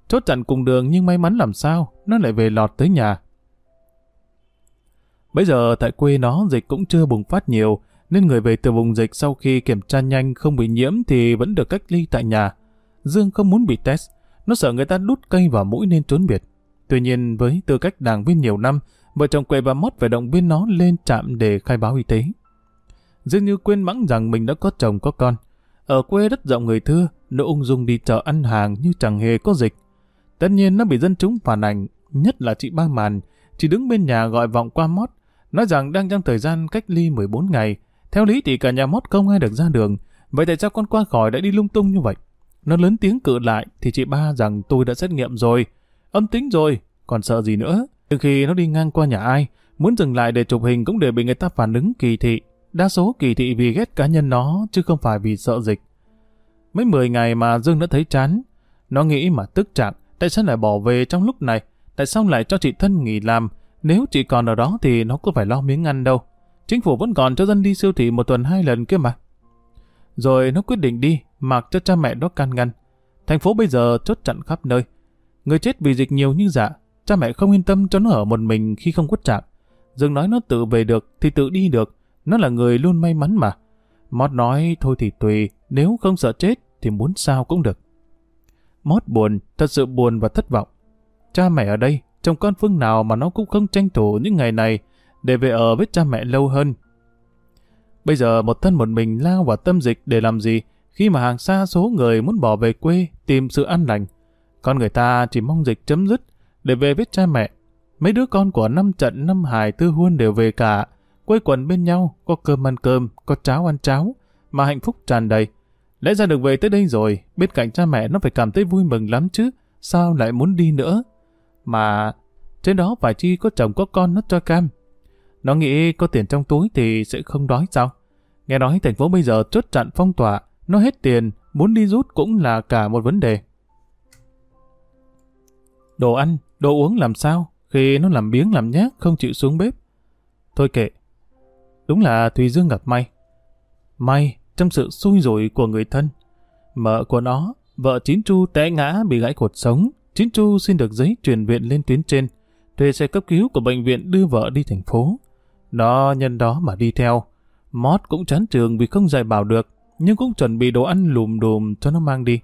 Chốt chặn cùng đường nhưng may mắn làm sao, nó lại về lọt tới nhà. Bây giờ tại quê nó dịch cũng chưa bùng phát nhiều, nên người về từ vùng dịch sau khi kiểm tra nhanh không bị nhiễm thì vẫn được cách ly tại nhà. Dương không muốn bị test, nó sợ người ta đút cây vào mũi nên trốn biệt. Tuy nhiên với tư cách đảng viên nhiều năm, vợ chồng quệ và mót phải động viên nó lên trạm để khai báo y tế. Dương như quên mắng rằng mình đã có chồng có con. Ở quê đất rộng người thưa, nó ung dung đi chợ ăn hàng như chẳng hề có dịch. Tất nhiên nó bị dân chúng phản ảnh, nhất là chị Ba Màn, chỉ đứng bên nhà gọi vọng qua mót, nói rằng đang trong thời gian cách ly 14 ngày. Theo lý thì cả nhà mót không ai được ra đường, vậy tại sao con qua khỏi đã đi lung tung như vậy? Nó lớn tiếng cự lại thì chị ba rằng tôi đã xét nghiệm rồi, âm tính rồi, còn sợ gì nữa. Từ khi nó đi ngang qua nhà ai, muốn dừng lại để chụp hình cũng đều bị người ta phản ứng kỳ thị. Đa số kỳ thị vì ghét cá nhân nó, chứ không phải vì sợ dịch. Mấy 10 ngày mà Dương đã thấy chán. Nó nghĩ mà tức trạng, tại sao lại bỏ về trong lúc này? Tại sao lại cho chị thân nghỉ làm? Nếu chị còn ở đó thì nó có phải lo miếng ăn đâu. Chính phủ vẫn còn cho dân đi siêu thị một tuần hai lần kia mà. Rồi nó quyết định đi, mặc cho cha mẹ nó can ngăn. Thành phố bây giờ chốt chặn khắp nơi. Người chết vì dịch nhiều như dạ, cha mẹ không yên tâm cho nó ở một mình khi không quất trạng. Dương nói nó tự về được thì tự đi được, nó là người luôn may mắn mà. Mót nói thôi thì tùy, nếu không sợ chết thì muốn sao cũng được. Mót buồn, thật sự buồn và thất vọng. Cha mẹ ở đây, trong con phương nào mà nó cũng không tranh thủ những ngày này để về ở với cha mẹ lâu hơn. Bây giờ một thân một mình lao vào tâm dịch để làm gì khi mà hàng xa số người muốn bỏ về quê tìm sự an lành. Con người ta chỉ mong dịch chấm dứt để về với cha mẹ. Mấy đứa con của năm trận năm hài tư huân đều về cả, quây quần bên nhau, có cơm ăn cơm, có cháo ăn cháo, mà hạnh phúc tràn đầy. Lẽ ra được về tới đây rồi, bên cạnh cha mẹ nó phải cảm thấy vui mừng lắm chứ, sao lại muốn đi nữa? Mà trên đó phải chi có chồng có con nó cho cam. Nó nghĩ có tiền trong túi thì sẽ không đói sao? Nghe nói thành phố bây giờ chốt chặn phong tỏa, nó hết tiền, muốn đi rút cũng là cả một vấn đề. Đồ ăn, đồ uống làm sao khi nó làm biếng làm nhác không chịu xuống bếp? Thôi kệ. Đúng là Thùy Dương gặp may. May trong sự xui rủi của người thân. Mợ của nó, vợ Chín Chu té ngã bị gãy cột sống. Chín Chu xin được giấy truyền viện lên tuyến trên. Thuê xe cấp cứu của bệnh viện đưa vợ đi thành phố. Nó nhân đó mà đi theo. Mót cũng chán trường vì không dạy bảo được, nhưng cũng chuẩn bị đồ ăn lùm đùm cho nó mang đi.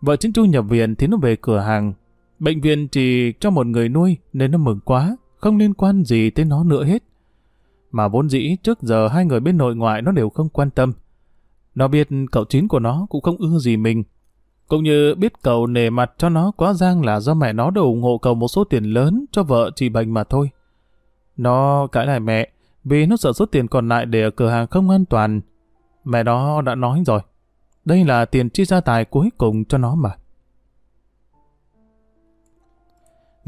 Vợ Chín Chu nhập viện thì nó về cửa hàng. Bệnh viện chỉ cho một người nuôi nên nó mừng quá, không liên quan gì tới nó nữa hết. Mà vốn dĩ trước giờ hai người bên nội ngoại nó đều không quan tâm. Nó biết cậu chín của nó cũng không ưa gì mình. Cũng như biết cậu nề mặt cho nó quá giang là do mẹ nó đã ủng hộ cậu một số tiền lớn cho vợ trị bệnh mà thôi. Nó cãi lại mẹ, vì nó sợ số tiền còn lại để ở cửa hàng không an toàn. Mẹ nó đã nói rồi, đây là tiền chi gia tài cuối cùng cho nó mà.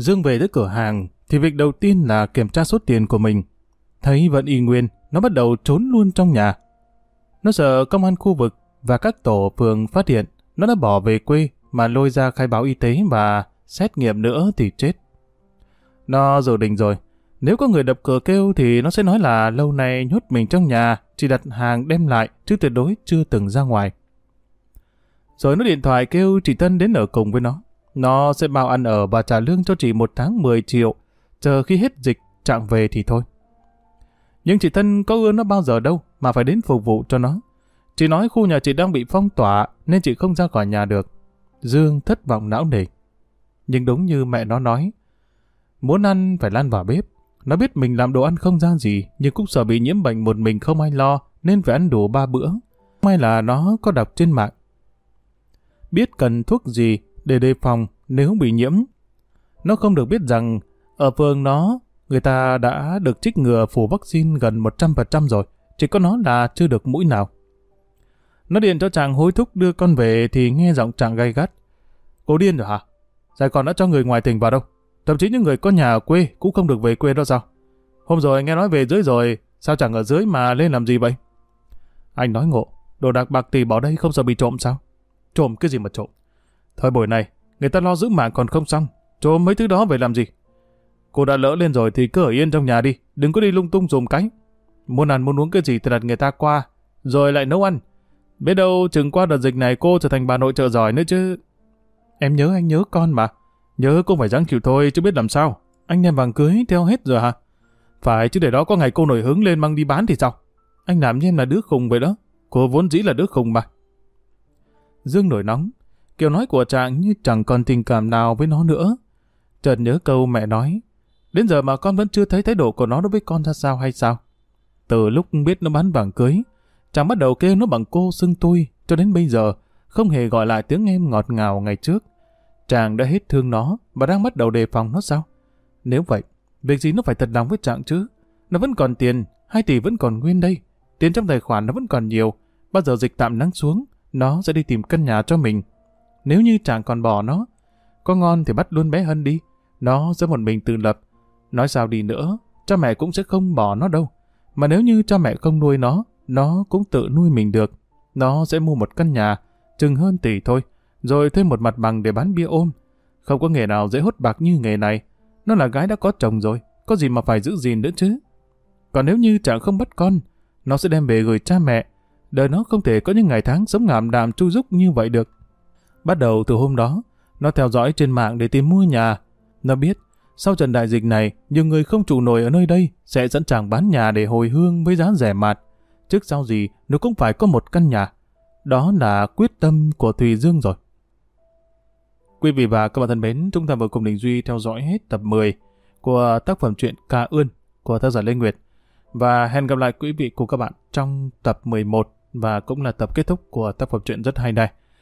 Dương về tới cửa hàng, thì việc đầu tiên là kiểm tra số tiền của mình. Thấy vẫn y nguyên, nó bắt đầu trốn luôn trong nhà. Nó sợ công an khu vực và các tổ phường phát hiện nó đã bỏ về quê mà lôi ra khai báo y tế và xét nghiệm nữa thì chết. Nó dự định rồi, nếu có người đập cửa kêu thì nó sẽ nói là lâu nay nhốt mình trong nhà, chỉ đặt hàng đem lại chứ tuyệt đối chưa từng ra ngoài. Rồi nó điện thoại kêu chị Tân đến ở cùng với nó. Nó sẽ bao ăn ở và trả lương cho chị một tháng 10 triệu, chờ khi hết dịch trạng về thì thôi. Nhưng chị Tân có ưa nó bao giờ đâu mà phải đến phục vụ cho nó. Chị nói khu nhà chị đang bị phong tỏa nên chị không ra khỏi nhà được. Dương thất vọng não nề. Nhưng đúng như mẹ nó nói, muốn ăn phải lan vào bếp. Nó biết mình làm đồ ăn không ra gì nhưng cũng sợ bị nhiễm bệnh một mình không ai lo nên phải ăn đủ ba bữa. May là nó có đọc trên mạng. Biết cần thuốc gì để đề phòng nếu bị nhiễm. Nó không được biết rằng ở phường nó người ta đã được trích ngừa phủ vaccine gần 100% rồi, chỉ có nó là chưa được mũi nào. Nó điện cho chàng hối thúc đưa con về thì nghe giọng chàng gay gắt. Cô điên rồi hả? Giải còn đã cho người ngoài tỉnh vào đâu? Thậm chí những người có nhà ở quê cũng không được về quê đó sao? Hôm rồi nghe nói về dưới rồi, sao chẳng ở dưới mà lên làm gì vậy? Anh nói ngộ, đồ đạc bạc tỷ bỏ đây không sợ bị trộm sao? Trộm cái gì mà trộm? Thời buổi này, người ta lo giữ mạng còn không xong, trộm mấy thứ đó về làm gì? Cô đã lỡ lên rồi thì cứ ở yên trong nhà đi, đừng có đi lung tung dùm cái. Muốn ăn muốn uống cái gì thì đặt người ta qua, rồi lại nấu ăn. Biết đâu chừng qua đợt dịch này cô trở thành bà nội trợ giỏi nữa chứ. Em nhớ anh nhớ con mà. Nhớ cũng phải ráng chịu thôi chứ biết làm sao. Anh đem vàng cưới theo hết rồi hả? Phải chứ để đó có ngày cô nổi hứng lên mang đi bán thì sao? Anh làm như em là đứa khùng vậy đó. Cô vốn dĩ là đứa khùng mà. Dương nổi nóng. Kiểu nói của chàng như chẳng còn tình cảm nào với nó nữa. Chợt nhớ câu mẹ nói. Đến giờ mà con vẫn chưa thấy thái độ của nó đối với con ra sao hay sao? Từ lúc biết nó bán vàng cưới, chàng bắt đầu kêu nó bằng cô xưng tôi, cho đến bây giờ, không hề gọi lại tiếng em ngọt ngào ngày trước. Chàng đã hết thương nó và đang bắt đầu đề phòng nó sao? Nếu vậy, việc gì nó phải thật lòng với chàng chứ? Nó vẫn còn tiền, 2 tỷ vẫn còn nguyên đây. Tiền trong tài khoản nó vẫn còn nhiều. Bao giờ dịch tạm nắng xuống, nó sẽ đi tìm căn nhà cho mình. Nếu như chàng còn bỏ nó, có ngon thì bắt luôn bé Hân đi. Nó sẽ một mình tự lập. Nói sao đi nữa, cha mẹ cũng sẽ không bỏ nó đâu. Mà nếu như cha mẹ không nuôi nó, nó cũng tự nuôi mình được. Nó sẽ mua một căn nhà, chừng hơn tỷ thôi, rồi thêm một mặt bằng để bán bia ôm. Không có nghề nào dễ hốt bạc như nghề này. Nó là gái đã có chồng rồi, có gì mà phải giữ gìn nữa chứ. Còn nếu như chàng không bắt con, nó sẽ đem về gửi cha mẹ. Đời nó không thể có những ngày tháng sống ngảm đạm chu rúc như vậy được. Bắt đầu từ hôm đó, nó theo dõi trên mạng để tìm mua nhà. Nó biết, sau trận đại dịch này, nhiều người không trụ nổi ở nơi đây sẽ sẵn sàng bán nhà để hồi hương với giá rẻ mạt. Trước sau gì, nó cũng phải có một căn nhà. Đó là quyết tâm của Thùy Dương rồi. Quý vị và các bạn thân mến, chúng ta vừa cùng Đình Duy theo dõi hết tập 10 của tác phẩm truyện Ca Ươn của tác giả Lê Nguyệt. Và hẹn gặp lại quý vị cùng các bạn trong tập 11 và cũng là tập kết thúc của tác phẩm truyện rất hay này.